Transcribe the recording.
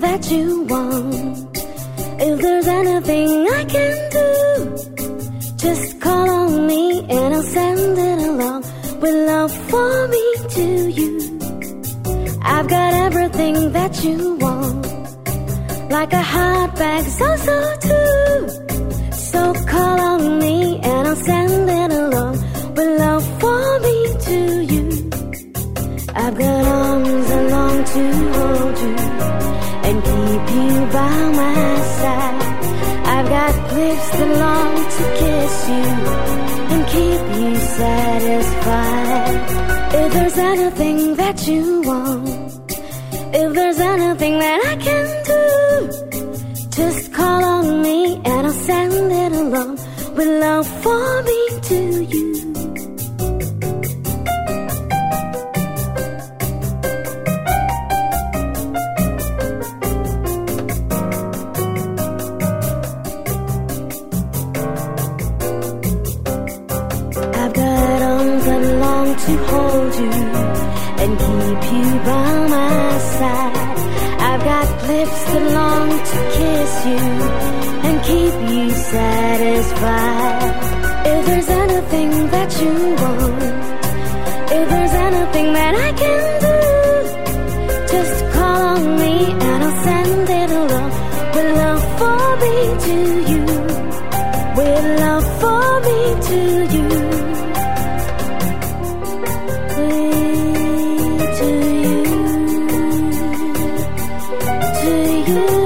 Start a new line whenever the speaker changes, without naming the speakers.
that you want, if there's anything I can do, just call on me and I'll send it along with love for me to you. I've got everything that you want, like a hot bag, so so too. So call on me and I'll send it along with love for me to you. I've got arms that long to hold lips that long to kiss you and keep you satisfied. If there's anything that you want, if there's anything that I can do, just call on me and I'll send it along with love for me to you. To hold you and keep you by my side. I've got lips that long to kiss you and keep you satisfied. If there's anything that you want, if there's anything that I can do, just call on me and I'll send it along with love for me to you, with love for me to you. You.